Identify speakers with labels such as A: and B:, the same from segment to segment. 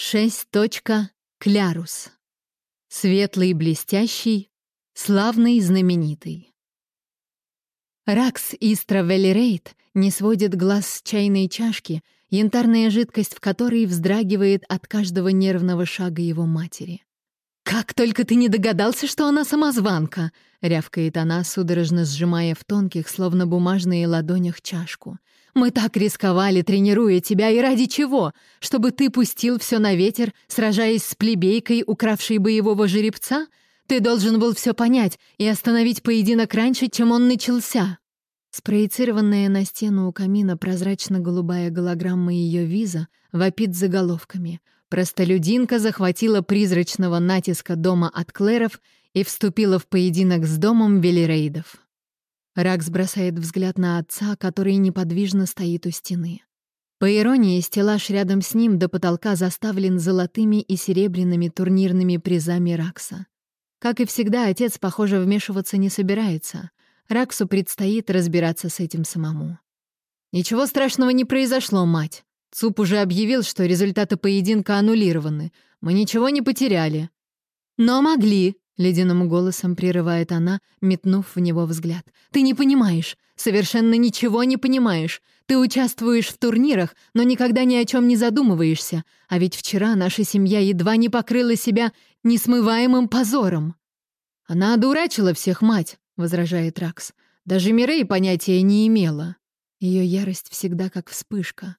A: Шесть точка Клярус. Светлый, блестящий, славный, знаменитый. Ракс Истра Велерейт не сводит глаз с чайной чашки, янтарная жидкость в которой вздрагивает от каждого нервного шага его матери. «Как только ты не догадался, что она самозванка!» — рявкает она, судорожно сжимая в тонких, словно бумажные ладонях чашку. Мы так рисковали, тренируя тебя, и ради чего? Чтобы ты пустил все на ветер, сражаясь с плебейкой, укравшей боевого жеребца? Ты должен был все понять и остановить поединок раньше, чем он начался». Спроецированная на стену у камина прозрачно-голубая голограмма ее виза вопит заголовками. Простолюдинка захватила призрачного натиска дома от Клэров и вступила в поединок с домом Велирейдов. Ракс бросает взгляд на отца, который неподвижно стоит у стены. По иронии, стеллаж рядом с ним до потолка заставлен золотыми и серебряными турнирными призами Ракса. Как и всегда, отец, похоже, вмешиваться не собирается. Раксу предстоит разбираться с этим самому. «Ничего страшного не произошло, мать. Цуп уже объявил, что результаты поединка аннулированы. Мы ничего не потеряли». «Но могли», Ледяным голосом прерывает она, метнув в него взгляд. «Ты не понимаешь, совершенно ничего не понимаешь. Ты участвуешь в турнирах, но никогда ни о чем не задумываешься. А ведь вчера наша семья едва не покрыла себя несмываемым позором». «Она одурачила всех, мать», — возражает Ракс. «Даже Мирей понятия не имела». Ее ярость всегда как вспышка.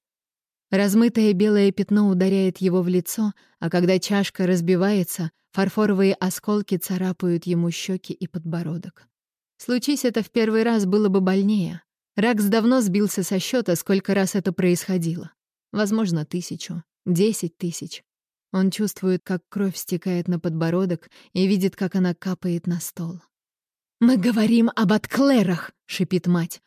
A: Размытое белое пятно ударяет его в лицо, а когда чашка разбивается, фарфоровые осколки царапают ему щеки и подбородок. Случись это в первый раз, было бы больнее. Ракс давно сбился со счета, сколько раз это происходило. Возможно, тысячу, десять тысяч. Он чувствует, как кровь стекает на подбородок и видит, как она капает на стол. «Мы говорим об отклерах!» — шипит мать.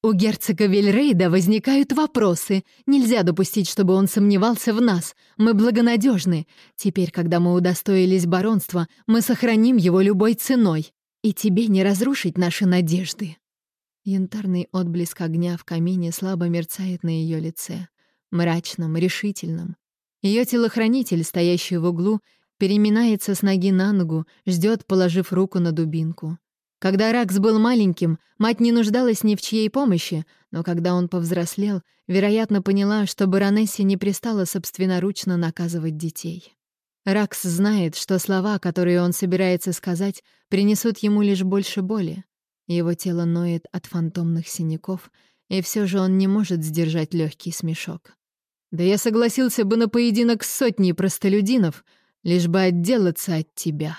A: У герцога Вильрейда возникают вопросы. Нельзя допустить, чтобы он сомневался в нас. Мы благонадежны. Теперь, когда мы удостоились баронства, мы сохраним его любой ценой. И тебе не разрушить наши надежды». Янтарный отблеск огня в камине слабо мерцает на ее лице. Мрачном, решительном. Ее телохранитель, стоящий в углу, переминается с ноги на ногу, ждет, положив руку на дубинку. Когда Ракс был маленьким, мать не нуждалась ни в чьей помощи, но когда он повзрослел, вероятно, поняла, что баронессе не пристало собственноручно наказывать детей. Ракс знает, что слова, которые он собирается сказать, принесут ему лишь больше боли. Его тело ноет от фантомных синяков, и все же он не может сдержать легкий смешок. «Да я согласился бы на поединок с сотней простолюдинов, лишь бы отделаться от тебя».